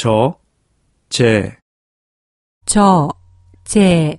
저, 제, 저, 제,